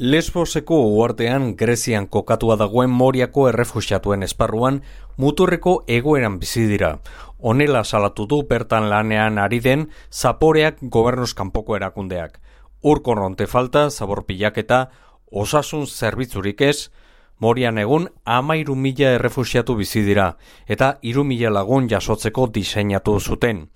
Lesboseko uartean Grezian kokatua dagoen Moriako errefusiatuen esparruan muturreko egoeran bizi dira. Honela salatu du bertan lanean ari den zaporeak gobernuz kanpoko erakundeak. Urko ronte falta, zabor pilaketa, osasun zerbitzurik ez, Morian egun ama mila errefusiatu bizi dira eta iru mila lagun jasotzeko diseinatu zuten.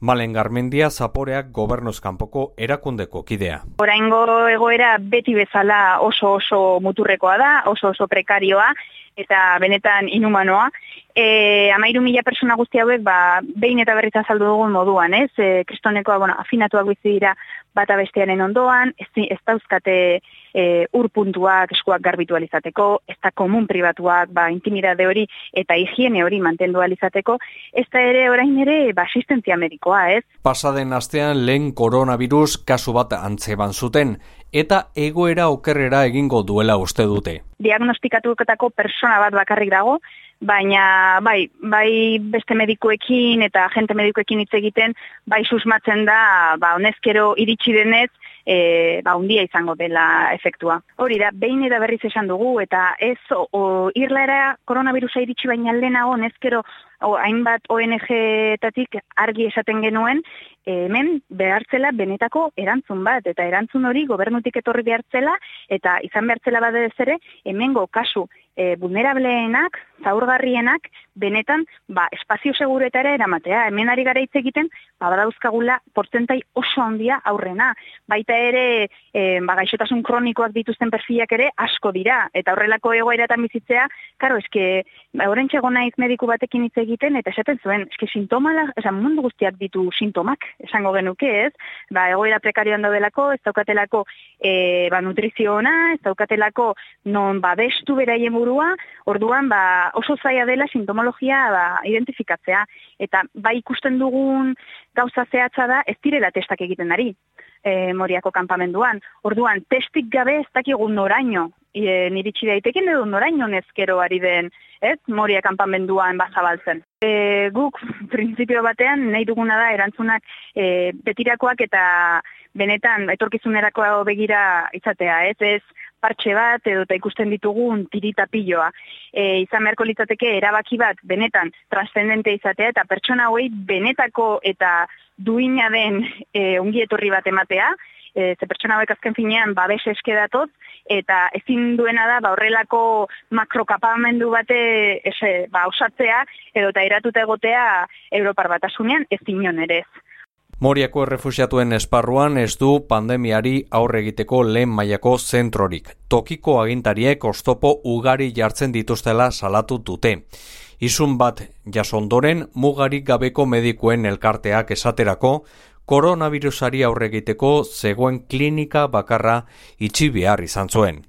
Malen Garmendia Zaporeak gobernuz kanpoko erakundeko kidea. Oraingo egoera beti bezala oso oso muturrekoa da, oso oso prekarioa eta benetan inhumanoa. E, amairu mila persona guzti hauek, ba, behin eta berriz azaldu dugun moduan, ez? E, kristonekoa, bueno, afinatuak bizi dira bata bestearen ondoan, ez, ez dauzkate e, urpuntuak eskuak garbitu alizateko, ez da komun pribatuak, ba, intimidade hori eta higiene hori mantendu alizateko, ez da ere orain ere, ba, asistentzia medikoa, ez? Pasaden astean lehen koronavirus kasu bat antzeban zuten, eta egoera okerrera egingo duela uste dute. Diagnostikatuetako persona bat bakarrik dago, baina bai, bai beste medikuekin eta agente medikuekin hitz egiten, bai susmatzen da, ba, honezkero iritsi denez, e, ba, undia izango dela efektua. Hori da, behin eta berriz esan dugu, eta ez, o, o irlaera koronavirusa iritsi baina lehenago, honezkero, o, hainbat ONG-tatik argi esaten genuen, hemen behartzela benetako erantzun bat, eta erantzun hori gobernutik etorri behartzela, eta izan behartzela bade ere, hemengo kasu e, vulnerableenak, zaurgarrienak, benetan, ba, espazio seguretara eramatea. Hemen ari gara hitz egiten, ba, badauzkagula portentai oso handia aurrena. Baita ere, e, ba, gaixotasun kronikoak dituzten perfilak ere asko dira. Eta horrelako egoeratan bizitzea, karo, eske, ba, horren naiz mediku batekin hitz egiten, eta esaten zuen, eske, sintoma, esan, mundu guztiak ditu sintomak, esango genuke ez, ba, egoera prekarioan daudelako, ez daukatelako e, ba, nutrizio ona, ez daukatelako non babestu beraien burua, orduan ba, oso zaila dela sintomologia ba, identifikatzea. Eta ba ikusten dugun gauza zehatza da ez direla testak egiten ari e, moriako kanpamenduan. Orduan, testik gabe ez dakigun noraino, e, niritsi daitekin edo noraino nezkero ari den, ez, moria kanpamenduan bazabaltzen. E, guk, prinsipio batean, nahi duguna da erantzunak e, betirakoak eta benetan etorkizunerako begira izatea, ez, ez, partxe bat edo eta ikusten ditugun tirita piloa. E, izan beharko litzateke erabaki bat benetan transcendente izatea eta pertsona hoi benetako eta duina den e, ongi etorri bat ematea, e, ze pertsona hauek azken finean babes eske datoz, eta ezin duena da ba, horrelako makrokapamendu bate ese, ba, osatzea edo eta eratuta egotea Europar batasunean ez inon. Moriako errefusiatuen esparruan ez du pandemiari aurre egiteko lehen mailako zentrorik. Tokiko agintariek ostopo ugari jartzen dituztela salatu dute. Izun bat jasondoren mugarik gabeko medikuen elkarteak esaterako koronavirusari aurre egiteko zegoen klinika bakarra itxi behar izan zuen.